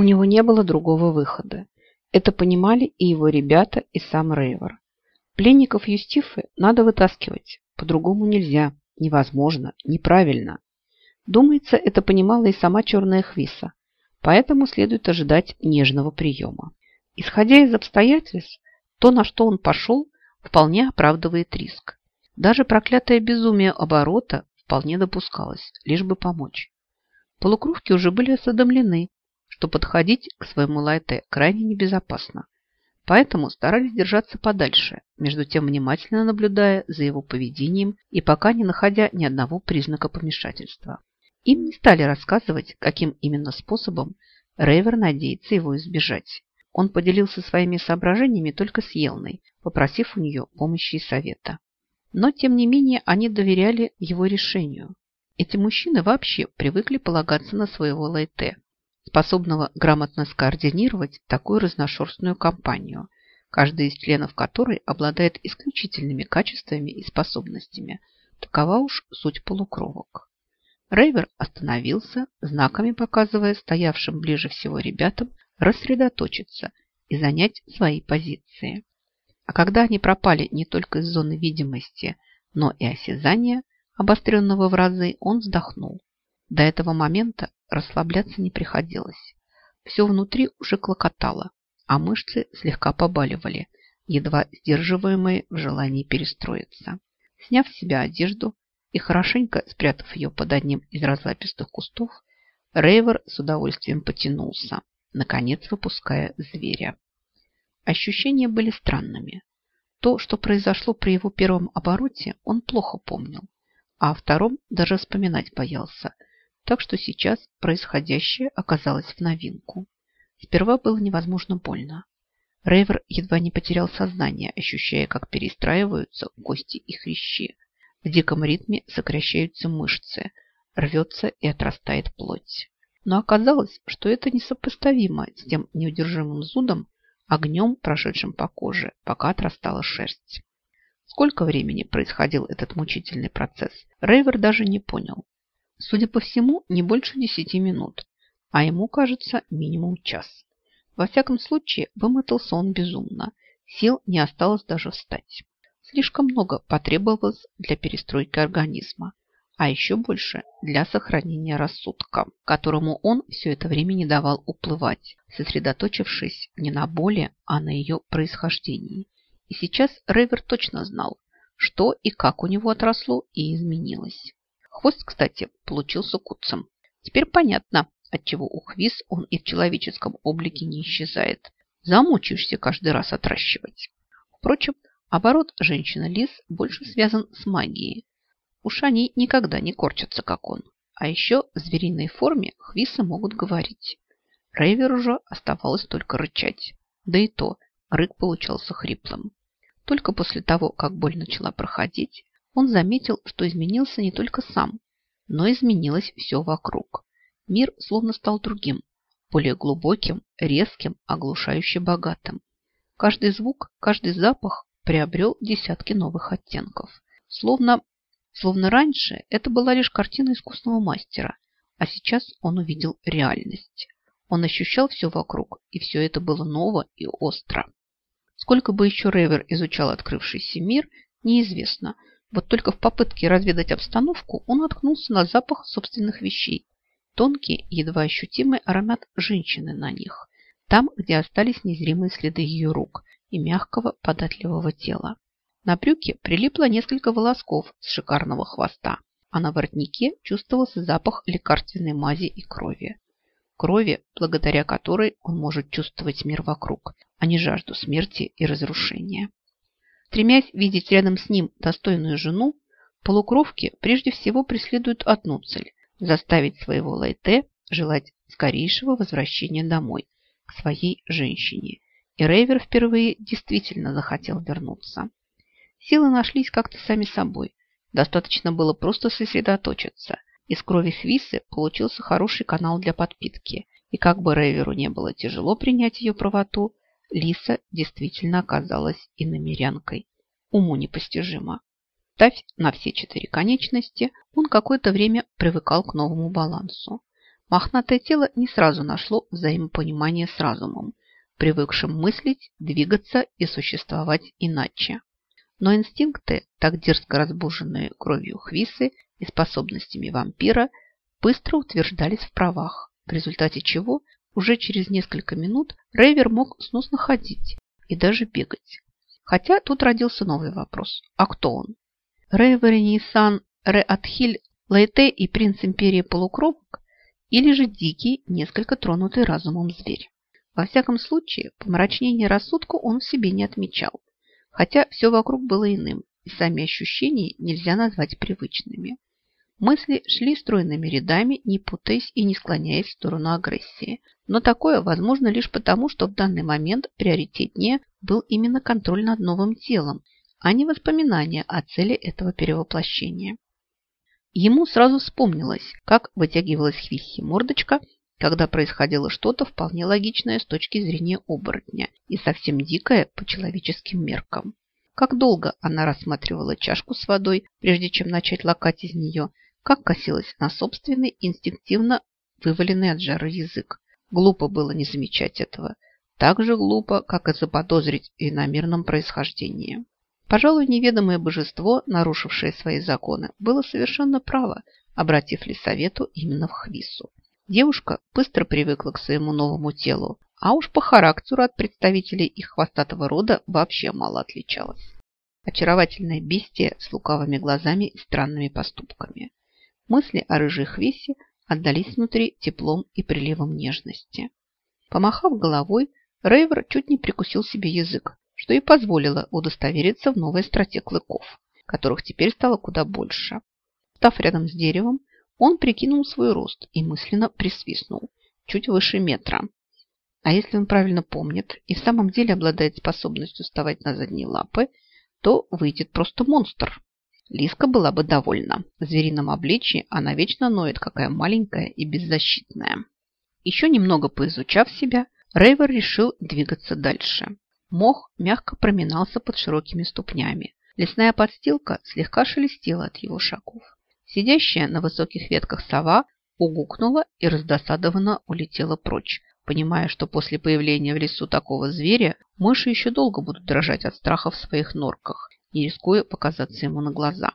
у него не было другого выхода. Это понимали и его ребята, и сам Рейвор. Пленников Юстифы надо вытаскивать. По-другому нельзя, невозможно, неправильно. Думается, это понимала и сама черная Хвиса. Поэтому следует ожидать нежного приема. Исходя из обстоятельств, то, на что он пошел, вполне оправдывает риск. Даже проклятое безумие оборота вполне допускалось, лишь бы помочь. Полукровки уже были осведомлены, что подходить к своему лайте крайне небезопасно. Поэтому старались держаться подальше, между тем внимательно наблюдая за его поведением и пока не находя ни одного признака помешательства. Им не стали рассказывать, каким именно способом Рейвер надеется его избежать. Он поделился своими соображениями только с Елной, попросив у нее помощи и совета. Но, тем не менее, они доверяли его решению. Эти мужчины вообще привыкли полагаться на своего лайте, способного грамотно скоординировать такую разношерстную компанию, каждый из членов которой обладает исключительными качествами и способностями. Такова уж суть полукровок. Рейвер остановился, знаками показывая стоявшим ближе всего ребятам рассредоточиться и занять свои позиции. А когда они пропали не только из зоны видимости, но и осязания, обостренного в разы, он вздохнул. До этого момента расслабляться не приходилось. Все внутри уже клокотало, а мышцы слегка побаливали, едва сдерживаемые в желании перестроиться. Сняв с себя одежду и хорошенько спрятав ее под одним из разлапистых кустов, Рейвер с удовольствием потянулся, наконец выпуская зверя. Ощущения были странными. То, что произошло при его первом обороте, он плохо помнил, а о втором даже вспоминать боялся, так что сейчас происходящее оказалось в новинку. Сперва было невозможно больно. Рейвер едва не потерял сознание, ощущая, как перестраиваются кости и хрящи. В диком ритме сокращаются мышцы, рвется и отрастает плоть. Но оказалось, что это несопоставимо с тем неудержимым зудом, огнем, прошедшим по коже, пока отрастала шерсть. Сколько времени происходил этот мучительный процесс, Рейвер даже не понял. Судя по всему, не больше десяти минут, а ему, кажется, минимум час. Во всяком случае, вымотался он безумно. Сил не осталось даже встать. Слишком много потребовалось для перестройки организма, а еще больше для сохранения рассудка, которому он все это время не давал уплывать, сосредоточившись не на боли, а на ее происхождении. И сейчас Рейвер точно знал, что и как у него отросло и изменилось. Хвост, кстати, получился куцем. Теперь понятно, отчего у Хвиз он и в человеческом облике не исчезает. Замучаешься каждый раз отращивать. Впрочем, оборот женщины-лис больше связан с магией, Уж они никогда не корчатся, как он. А еще в звериной форме хвисы могут говорить. Рейверу же оставалось только рычать. Да и то, рык получался хриплым. Только после того, как боль начала проходить, он заметил, что изменился не только сам, но изменилось все вокруг. Мир словно стал другим, более глубоким, резким, оглушающе богатым. Каждый звук, каждый запах приобрел десятки новых оттенков. Словно Словно раньше это была лишь картина искусного мастера, а сейчас он увидел реальность. Он ощущал все вокруг, и все это было ново и остро. Сколько бы еще Рейвер изучал открывшийся мир, неизвестно. Вот только в попытке разведать обстановку он наткнулся на запах собственных вещей. Тонкий, едва ощутимый аромат женщины на них. Там, где остались незримые следы ее рук и мягкого, податливого тела. На брюке прилипло несколько волосков с шикарного хвоста, а на воротнике чувствовался запах лекарственной мази и крови. Крови, благодаря которой он может чувствовать мир вокруг, а не жажду смерти и разрушения. Стремясь видеть рядом с ним достойную жену, полукровки прежде всего преследуют одну цель – заставить своего Лайте желать скорейшего возвращения домой, к своей женщине. И Рейвер впервые действительно захотел вернуться. Силы нашлись как-то сами собой. Достаточно было просто сосредоточиться. Из крови Хвисы получился хороший канал для подпитки. И как бы Рейверу не было тяжело принять ее правоту, Лиса действительно оказалась иномерянкой. Уму непостижимо. Ставь на все четыре конечности, он какое-то время привыкал к новому балансу. Мохнатое тело не сразу нашло взаимопонимание с разумом, привыкшим мыслить, двигаться и существовать иначе. Но инстинкты, так дерзко разбуженные кровью Хвисы и способностями вампира, быстро утверждались в правах, в результате чего уже через несколько минут Рейвер мог сносно ходить и даже бегать. Хотя тут родился новый вопрос. А кто он? Рейвер Нейсан Реатхиль Лайте и принц империи полукровок или же дикий, несколько тронутый разумом зверь. Во всяком случае, помрачнение рассудка он в себе не отмечал, хотя все вокруг было иным, и сами ощущения нельзя назвать привычными. Мысли шли стройными рядами, не путаясь и не склоняясь в сторону агрессии. Но такое возможно лишь потому, что в данный момент приоритетнее был именно контроль над новым телом, а не воспоминания о цели этого перевоплощения. Ему сразу вспомнилось, как вытягивалась Хвисси мордочка, когда происходило что-то вполне логичное с точки зрения оборотня и совсем дикое по человеческим меркам. Как долго она рассматривала чашку с водой, прежде чем начать лакать из нее, как косилась на собственный инстинктивно вываленный от жара язык. Глупо было не замечать этого. Так же глупо, как и заподозрить в иномерном происхождении. Пожалуй, неведомое божество, нарушившее свои законы, было совершенно право, обратив Лисавету именно в Хвису. Девушка быстро привыкла к своему новому телу, а уж по характеру от представителей их хвостатого рода вообще мало отличалась. Очаровательное бестие с лукавыми глазами и странными поступками. Мысли о рыжей Хвисе отдались внутри теплом и приливом нежности. Помахав головой, Рейвер чуть не прикусил себе язык, что и позволило удостовериться в новой страте клыков, которых теперь стало куда больше. Став рядом с деревом, он прикинул свой рост и мысленно присвистнул, чуть выше метра. А если он правильно помнит и в самом деле обладает способностью вставать на задние лапы, то выйдет просто монстр. Лиска была бы довольна. В зверином обличии она вечно ноет, какая маленькая и беззащитная. Еще немного поизучав себя, Рейвер решил двигаться дальше. Мох мягко проминался под широкими ступнями. Лесная подстилка слегка шелестела от его шагов. Сидящая на высоких ветках сова угукнула и раздосадованно улетела прочь, понимая, что после появления в лесу такого зверя мыши еще долго будут дрожать от страха в своих норках, не рискуя показаться ему на глаза.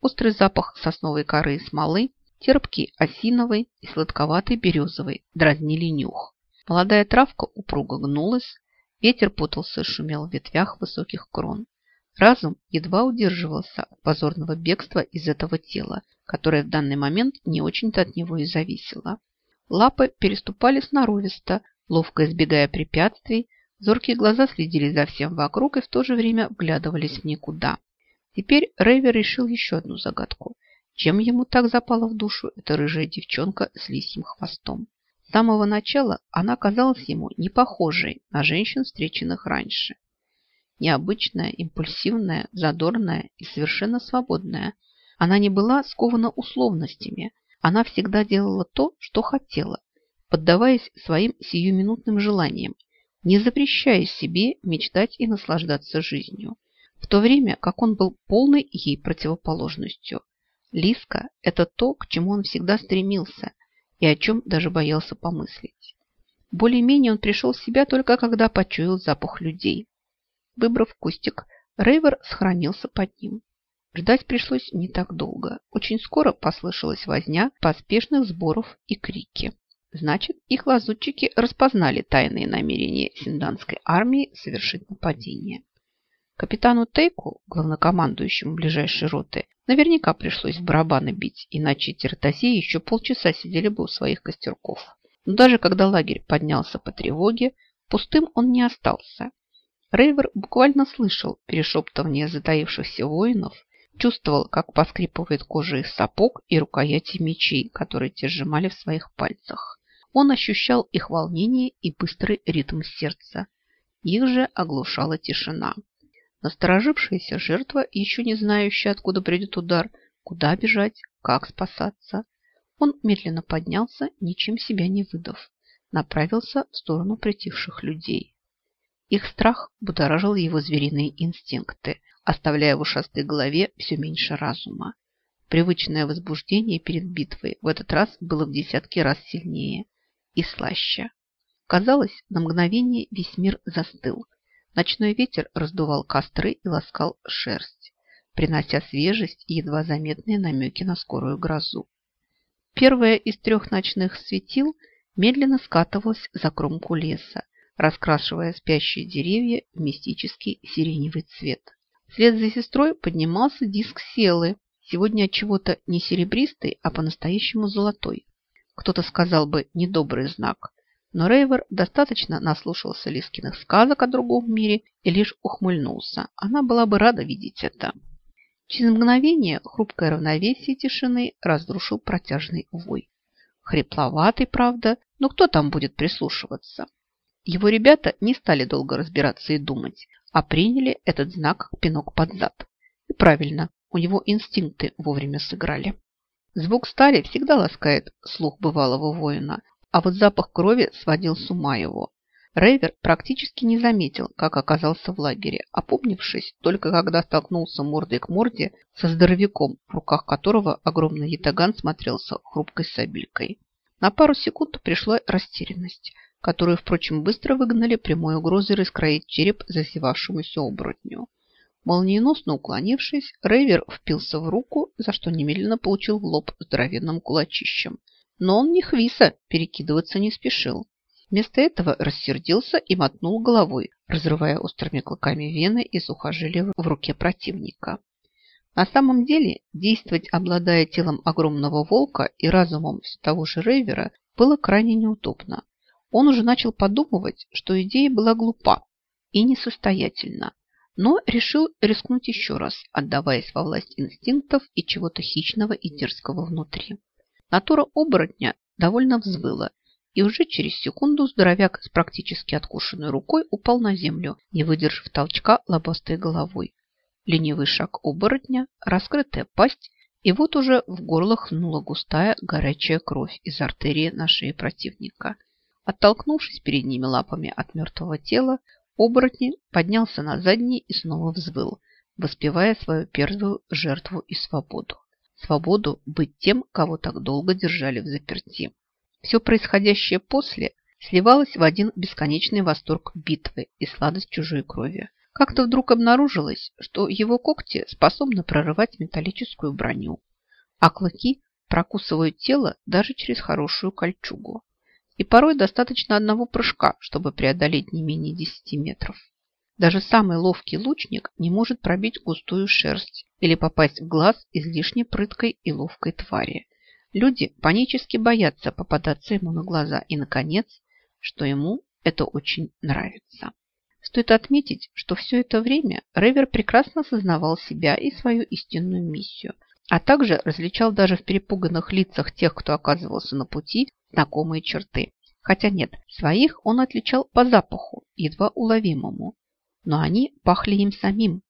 Острый запах сосновой коры и смолы, терпкий осиновый и сладковатый березовый дразнили нюх. Молодая травка упруго гнулась, Ветер путался и шумел в ветвях высоких крон. Разум едва удерживался от позорного бегства из этого тела, которое в данный момент не очень-то от него и зависело. Лапы переступали сноровисто, ловко избегая препятствий, зоркие глаза следили за всем вокруг и в то же время вглядывались в никуда. Теперь Рейвер решил еще одну загадку. Чем ему так запала в душу эта рыжая девчонка с лисьим хвостом? С самого начала она казалась ему не похожей на женщин, встреченных раньше. Необычная, импульсивная, задорная и совершенно свободная. Она не была скована условностями. Она всегда делала то, что хотела, поддаваясь своим сиюминутным желаниям, не запрещая себе мечтать и наслаждаться жизнью. В то время, как он был полной ей противоположностью. Лиска – это то, к чему он всегда стремился – и о чем даже боялся помыслить. Более-менее он пришел в себя только когда почуял запах людей. Выбрав кустик, Рейвер сохранился под ним. Ждать пришлось не так долго. Очень скоро послышалась возня поспешных сборов и крики. Значит, их лазутчики распознали тайные намерения синданской армии совершить нападение. Капитану Тейку, главнокомандующему ближайшей роты, наверняка пришлось в барабаны бить, иначе Тертаси еще полчаса сидели бы у своих костерков. Но даже когда лагерь поднялся по тревоге, пустым он не остался. Рейвер буквально слышал перешептывание затаившихся воинов, чувствовал, как поскрипывает кожа их сапог и рукояти мечей, которые те сжимали в своих пальцах. Он ощущал их волнение и быстрый ритм сердца. Их же оглушала тишина. Насторожившаяся жертва, еще не знающая, откуда придет удар, куда бежать, как спасаться. Он медленно поднялся, ничем себя не выдав. Направился в сторону притихших людей. Их страх будоражил его звериные инстинкты, оставляя в ушастой голове все меньше разума. Привычное возбуждение перед битвой в этот раз было в десятки раз сильнее и слаще. Казалось, на мгновение весь мир застыл. Ночной ветер раздувал костры и ласкал шерсть, принося свежесть и едва заметные намеки на скорую грозу. Первое из трех ночных светил медленно скатывалось за кромку леса, раскрашивая спящие деревья в мистический сиреневый цвет. Вслед за сестрой поднимался диск селы, сегодня от чего-то не серебристый, а по-настоящему золотой. Кто-то сказал бы недобрый знак, но Рейвер достаточно наслушался Лискиных сказок о другом мире и лишь ухмыльнулся. Она была бы рада видеть это. Через мгновение хрупкое равновесие тишины разрушил протяжный вой. Хрипловатый, правда, но кто там будет прислушиваться? Его ребята не стали долго разбираться и думать, а приняли этот знак пинок под зад. И правильно, у него инстинкты вовремя сыграли. Звук стали всегда ласкает слух бывалого воина, а вот запах крови сводил с ума его. Рейвер практически не заметил, как оказался в лагере, опомнившись только когда столкнулся мордой к морде со здоровяком, в руках которого огромный ятаган смотрелся хрупкой сабелькой. На пару секунд пришла растерянность, которую, впрочем, быстро выгнали прямой угрозой раскроить череп засевавшемуся оборотню. Молниеносно уклонившись, Рейвер впился в руку, за что немедленно получил в лоб здоровенным кулачищем. Но он не хвиса, перекидываться не спешил. Вместо этого рассердился и мотнул головой, разрывая острыми клыками вены и сухожилия в руке противника. На самом деле, действовать, обладая телом огромного волка и разумом того же Рейвера, было крайне неудобно. Он уже начал подумывать, что идея была глупа и несостоятельна, но решил рискнуть еще раз, отдаваясь во власть инстинктов и чего-то хищного и дерзкого внутри. Натура оборотня довольно взвыла, и уже через секунду здоровяк с практически откушенной рукой упал на землю, не выдержав толчка лобастой головой. Ленивый шаг оборотня, раскрытая пасть, и вот уже в горло хнула густая горячая кровь из артерии на шее противника. Оттолкнувшись передними лапами от мертвого тела, оборотень поднялся на задние и снова взвыл, воспевая свою первую жертву и свободу. Свободу быть тем, кого так долго держали в заперти. Все происходящее после сливалось в один бесконечный восторг битвы и сладость чужой крови. Как-то вдруг обнаружилось, что его когти способны прорывать металлическую броню, а клыки прокусывают тело даже через хорошую кольчугу. И порой достаточно одного прыжка, чтобы преодолеть не менее 10 метров. Даже самый ловкий лучник не может пробить густую шерсть или попасть в глаз излишне прыткой и ловкой твари. Люди панически боятся попадаться ему на глаза. И, наконец, что ему это очень нравится. Стоит отметить, что все это время Ревер прекрасно осознавал себя и свою истинную миссию, а также различал даже в перепуганных лицах тех, кто оказывался на пути, знакомые черты. Хотя нет, своих он отличал по запаху, едва уловимому, но они пахли им самим,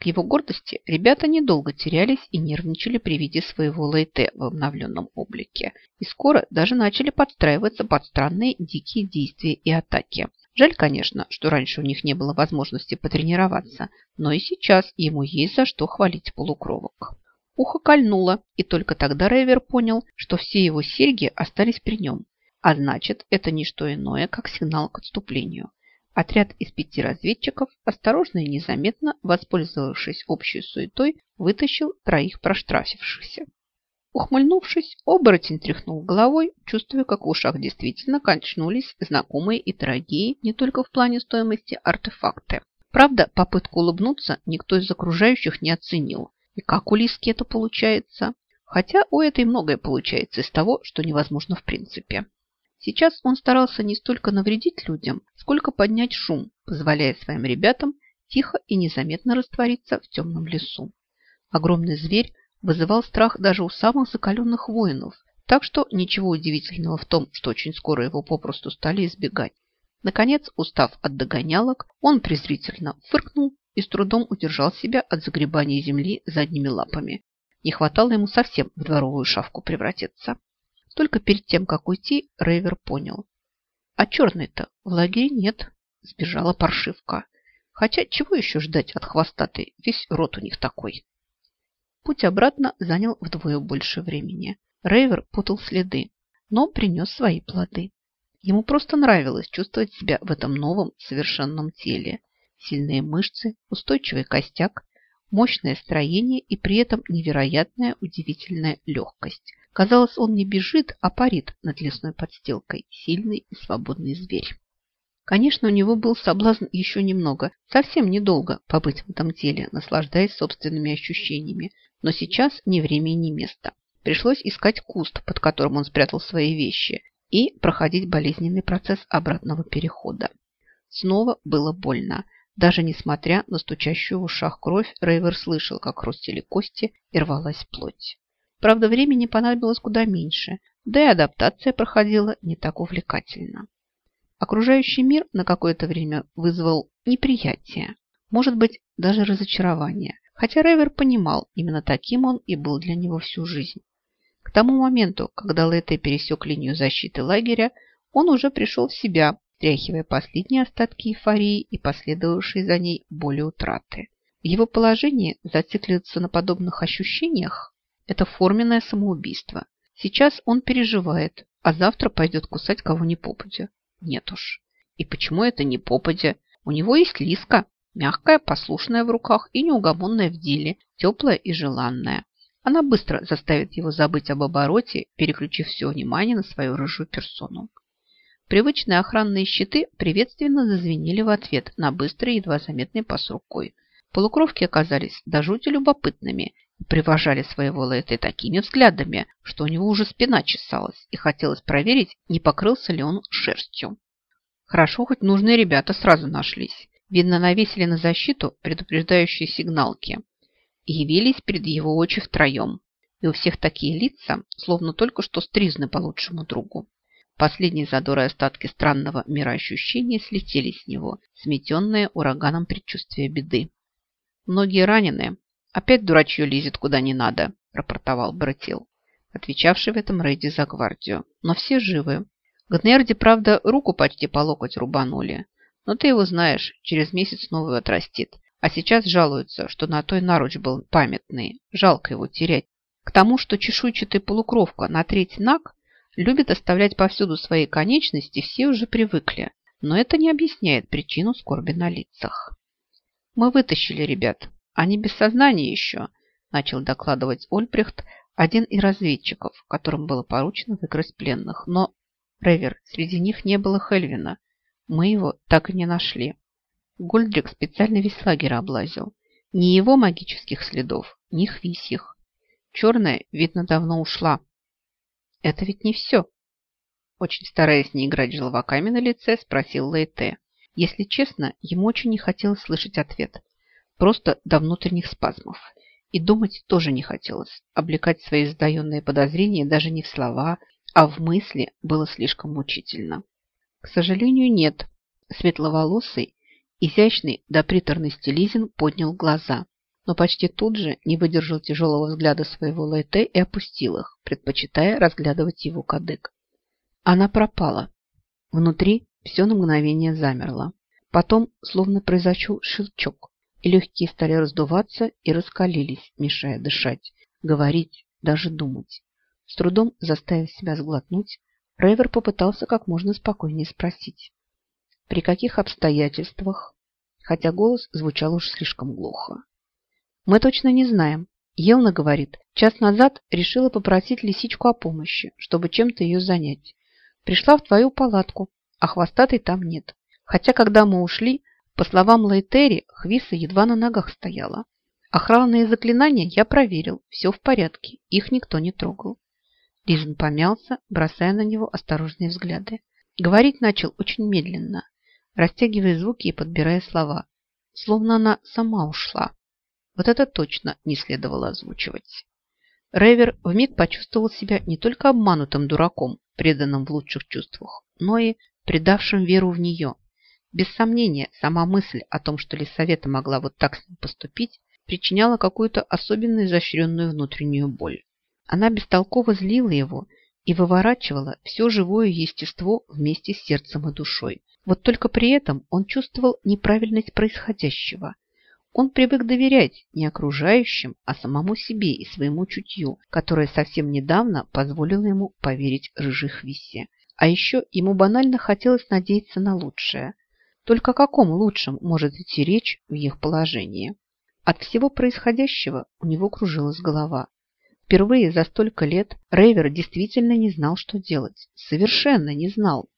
к его гордости ребята недолго терялись и нервничали при виде своего Лейте в обновленном облике. И скоро даже начали подстраиваться под странные дикие действия и атаки. Жаль, конечно, что раньше у них не было возможности потренироваться, но и сейчас ему есть за что хвалить полукровок. Ухо кольнуло, и только тогда Рейвер понял, что все его серьги остались при нем. А значит, это не что иное, как сигнал к отступлению. Отряд из пяти разведчиков, осторожно и незаметно, воспользовавшись общей суетой, вытащил троих проштрафившихся. Ухмыльнувшись, оборотень тряхнул головой, чувствуя, как в ушах действительно качнулись знакомые и дорогие не только в плане стоимости артефакты. Правда, попытку улыбнуться никто из окружающих не оценил. И как у Лиски это получается? Хотя у этой многое получается из того, что невозможно в принципе. Сейчас он старался не столько навредить людям, сколько поднять шум, позволяя своим ребятам тихо и незаметно раствориться в темном лесу. Огромный зверь вызывал страх даже у самых закаленных воинов, так что ничего удивительного в том, что очень скоро его попросту стали избегать. Наконец, устав от догонялок, он презрительно фыркнул и с трудом удержал себя от загребания земли задними лапами. Не хватало ему совсем в дворовую шавку превратиться. Только перед тем, как уйти, Рейвер понял. А черный-то в лагере нет. Сбежала паршивка. Хотя чего еще ждать от хвостатой? Весь рот у них такой. Путь обратно занял вдвое больше времени. Рейвер путал следы, но принес свои плоды. Ему просто нравилось чувствовать себя в этом новом совершенном теле. Сильные мышцы, устойчивый костяк, мощное строение и при этом невероятная удивительная легкость. Казалось, он не бежит, а парит над лесной подстилкой. Сильный и свободный зверь. Конечно, у него был соблазн еще немного, совсем недолго побыть в этом теле, наслаждаясь собственными ощущениями. Но сейчас ни время ни место. Пришлось искать куст, под которым он спрятал свои вещи, и проходить болезненный процесс обратного перехода. Снова было больно. Даже несмотря на стучащую в ушах кровь, Рейвер слышал, как хрустели кости и рвалась плоть. Правда, времени понадобилось куда меньше, да и адаптация проходила не так увлекательно. Окружающий мир на какое-то время вызвал неприятие, может быть, даже разочарование, хотя Рейвер понимал, именно таким он и был для него всю жизнь. К тому моменту, когда Лэте пересек линию защиты лагеря, он уже пришел в себя стряхивая последние остатки эйфории и последовавшие за ней боли утраты. В его положении зациклиться на подобных ощущениях – это форменное самоубийство. Сейчас он переживает, а завтра пойдет кусать кого ни попадя. Нет уж. И почему это не попадя? У него есть Лиска, мягкая, послушная в руках и неугомонная в деле, теплая и желанная. Она быстро заставит его забыть об обороте, переключив все внимание на свою рыжую персону. Привычные охранные щиты приветственно зазвенели в ответ на быстрый едва заметный пас рукой. Полукровки оказались до жути любопытными и привожали своего Лэйта такими взглядами, что у него уже спина чесалась и хотелось проверить, не покрылся ли он шерстью. Хорошо, хоть нужные ребята сразу нашлись. Видно, навесили на защиту предупреждающие сигналки и явились перед его очи втроем. И у всех такие лица, словно только что стризны по лучшему другу. Последние задоры остатки странного мироощущения слетели с него, сметенные ураганом предчувствия беды. «Многие ранены. Опять дурачье лезет куда не надо», – рапортовал Братил, отвечавший в этом рейде за гвардию. «Но все живы. Гнерди, правда, руку почти по локоть рубанули. Но ты его знаешь, через месяц новую отрастит. А сейчас жалуются, что на той наруч был памятный. Жалко его терять. К тому, что чешуйчатый полукровка на треть наг любит оставлять повсюду свои конечности, все уже привыкли. Но это не объясняет причину скорби на лицах. «Мы вытащили ребят. Они без сознания еще», – начал докладывать Ольприхт, один из разведчиков, которым было поручено выкрасть пленных. Но, Ревер, среди них не было Хельвина. Мы его так и не нашли. Гольдрик специально весь лагерь облазил. Ни его магических следов, ни хвисьих. Черная, видно, давно ушла, это ведь не все. Очень стараясь не играть желваками на лице, спросил Лейте. Если честно, ему очень не хотелось слышать ответ. Просто до внутренних спазмов. И думать тоже не хотелось. Облекать свои сдаенные подозрения даже не в слова, а в мысли было слишком мучительно. К сожалению, нет. Светловолосый, изящный до приторности Лизин поднял глаза но почти тут же не выдержал тяжелого взгляда своего Лайте и опустил их, предпочитая разглядывать его кадык. Она пропала. Внутри все на мгновение замерло. Потом словно произошел щелчок, и легкие стали раздуваться и раскалились, мешая дышать, говорить, даже думать. С трудом заставив себя сглотнуть, Рейвер попытался как можно спокойнее спросить. При каких обстоятельствах? Хотя голос звучал уж слишком глухо. Мы точно не знаем. Елна говорит, час назад решила попросить лисичку о помощи, чтобы чем-то ее занять. Пришла в твою палатку, а хвостатой там нет. Хотя, когда мы ушли, по словам Лайтери, Хвиса едва на ногах стояла. Охранные заклинания я проверил, все в порядке, их никто не трогал. Лизен помялся, бросая на него осторожные взгляды. Говорить начал очень медленно, растягивая звуки и подбирая слова, словно она сама ушла. Вот это точно не следовало озвучивать. Рейвер вмиг почувствовал себя не только обманутым дураком, преданным в лучших чувствах, но и предавшим веру в нее. Без сомнения, сама мысль о том, что Лисавета могла вот так с ним поступить, причиняла какую-то особенно изощренную внутреннюю боль. Она бестолково злила его и выворачивала все живое естество вместе с сердцем и душой. Вот только при этом он чувствовал неправильность происходящего – Он привык доверять не окружающим, а самому себе и своему чутью, которое совсем недавно позволило ему поверить рыжей А еще ему банально хотелось надеяться на лучшее. Только о каком лучшем может идти речь в их положении? От всего происходящего у него кружилась голова. Впервые за столько лет Рейвер действительно не знал, что делать. Совершенно не знал.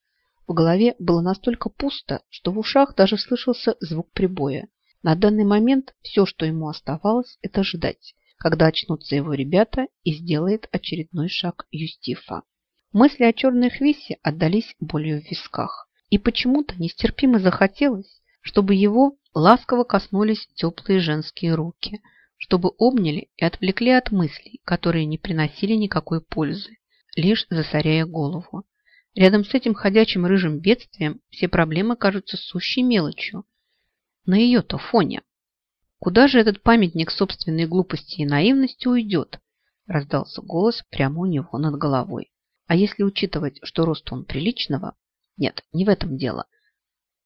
В голове было настолько пусто, что в ушах даже слышался звук прибоя. На данный момент все, что ему оставалось, это ждать, когда очнутся его ребята и сделает очередной шаг Юстифа. Мысли о черной хвисе отдались болью в висках. И почему-то нестерпимо захотелось, чтобы его ласково коснулись теплые женские руки, чтобы обняли и отвлекли от мыслей, которые не приносили никакой пользы, лишь засоряя голову. Рядом с этим ходячим рыжим бедствием все проблемы кажутся сущей мелочью, на ее-то фоне. Куда же этот памятник собственной глупости и наивности уйдет? Раздался голос прямо у него над головой. А если учитывать, что рост он приличного? Нет, не в этом дело.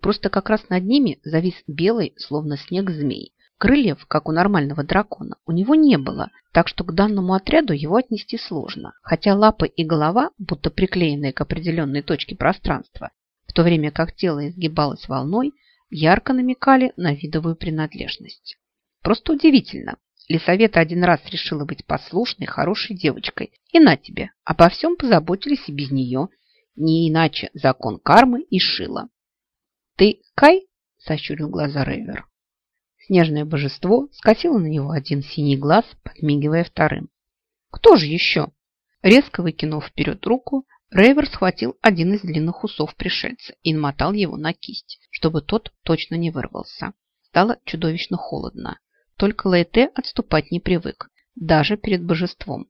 Просто как раз над ними завис белый, словно снег змей. Крыльев, как у нормального дракона, у него не было, так что к данному отряду его отнести сложно. Хотя лапы и голова, будто приклеенные к определенной точке пространства, в то время как тело изгибалось волной, ярко намекали на видовую принадлежность. Просто удивительно. Лисавета один раз решила быть послушной, хорошей девочкой. И на тебе, обо всем позаботились и без нее. Не иначе закон кармы и шила. «Ты Кай?» – сощурил глаза Рейвер. Снежное божество скосило на него один синий глаз, подмигивая вторым. «Кто же еще?» Резко выкинув вперед руку, Рейвер схватил один из длинных усов пришельца и намотал его на кисть, чтобы тот точно не вырвался. Стало чудовищно холодно. Только Лейте отступать не привык, даже перед божеством.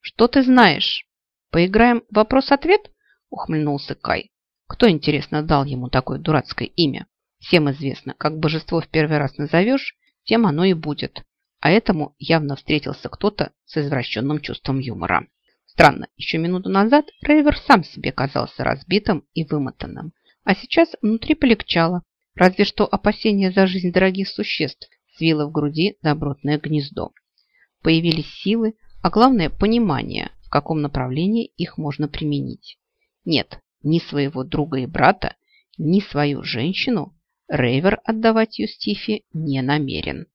«Что ты знаешь? Поиграем вопрос-ответ?» – ухмыльнулся Кай. «Кто, интересно, дал ему такое дурацкое имя? Всем известно, как божество в первый раз назовешь, тем оно и будет. А этому явно встретился кто-то с извращенным чувством юмора». Странно, еще минуту назад Рейвер сам себе казался разбитым и вымотанным, а сейчас внутри полегчало, разве что опасение за жизнь дорогих существ свило в груди добротное гнездо. Появились силы, а главное понимание, в каком направлении их можно применить. Нет, ни своего друга и брата, ни свою женщину Рейвер отдавать Юстифе не намерен.